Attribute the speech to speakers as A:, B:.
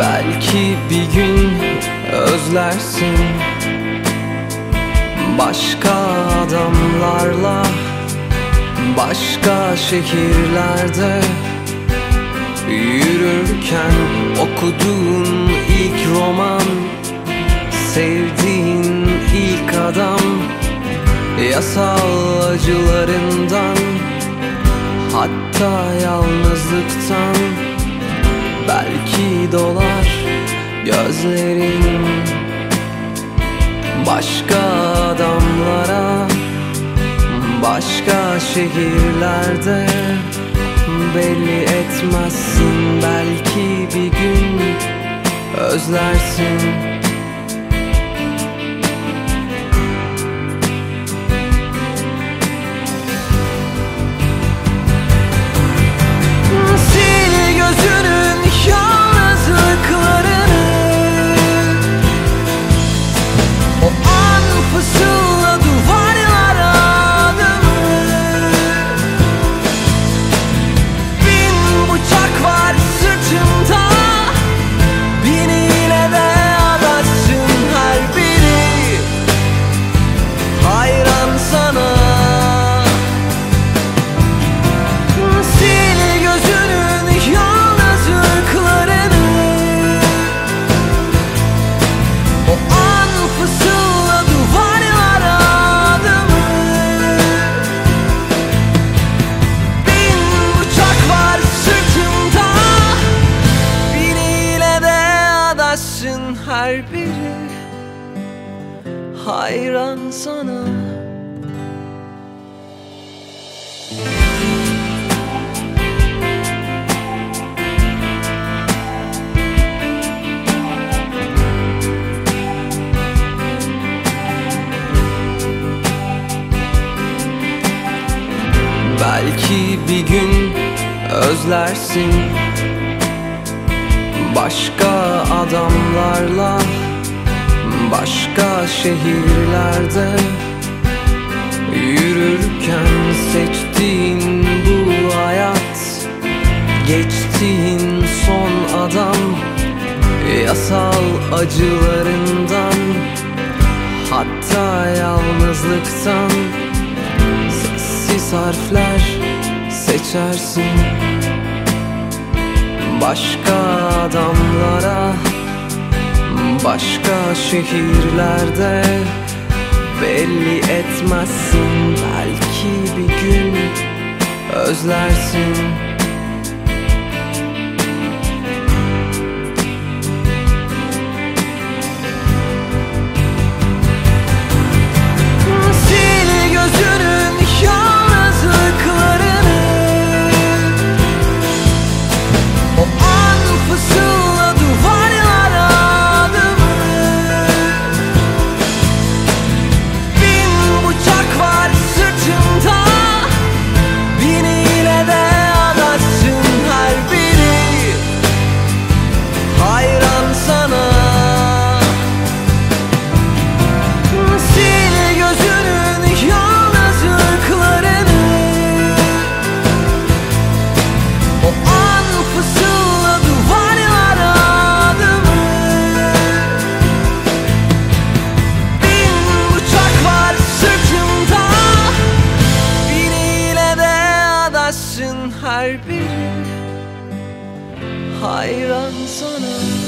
A: Belki bir gün özlersin. Başka adamlarla Başka şehirlerde Yürürken okuduğun ilk roman Sevdiğin ilk adam Yasal acılarından Hatta yalnızlıktan Belki dolar gözlerin Başka adamlara Başka şehirlerde Belli etmezsin. Belki bir gün Özlersin her biri Hayran sana. Belki bir gün özlersin. Başka adamlarla Başka şehirlerde Yürürken seçtiğin bu hayat Geçtiğin son adam Yasal acılarından Hatta yalnızlıktan Sessiz harfler seçersin. Başka adamlara Başka şehirlerde Belli etmezsin. Belki bir gün özlersin sun